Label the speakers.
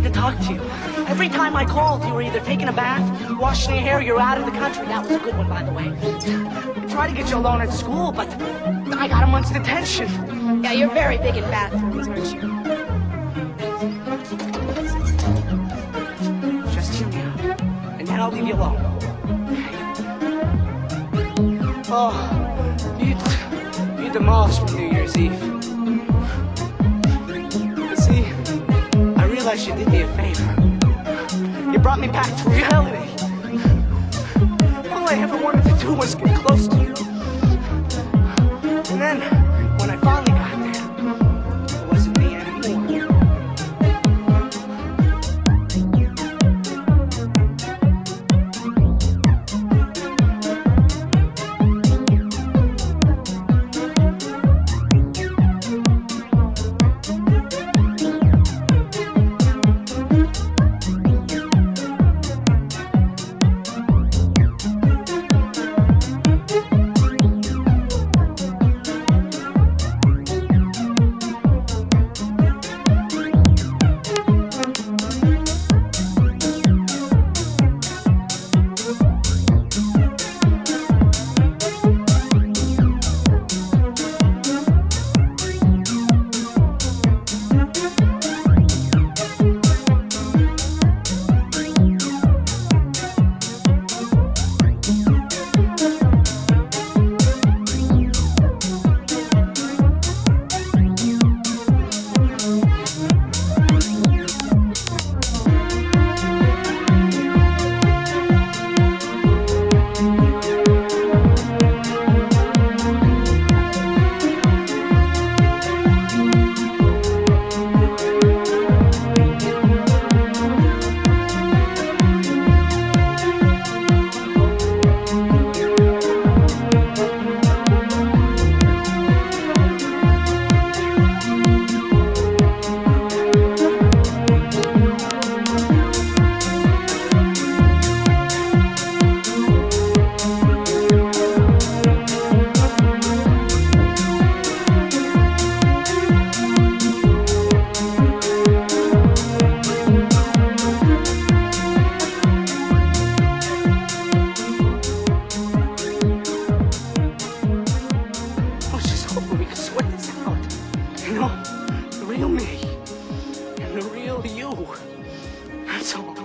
Speaker 1: need to talk to you. Every time I called, you were either taking a bath, washing your hair, or you're out of the country. That was a good one, by the way. I tried to get you alone at school, but I got a month's detention.
Speaker 2: Yeah, you're very big in bathrooms, aren't you?
Speaker 1: Just hear me out, and then I'll leave you alone. Oh, you, you demolished me New Year's Eve. You did me a favor. You brought me back to reality. All I ever wanted to do was get close to you. hope we can sweat this out. You know, the real me and the real you. That's all.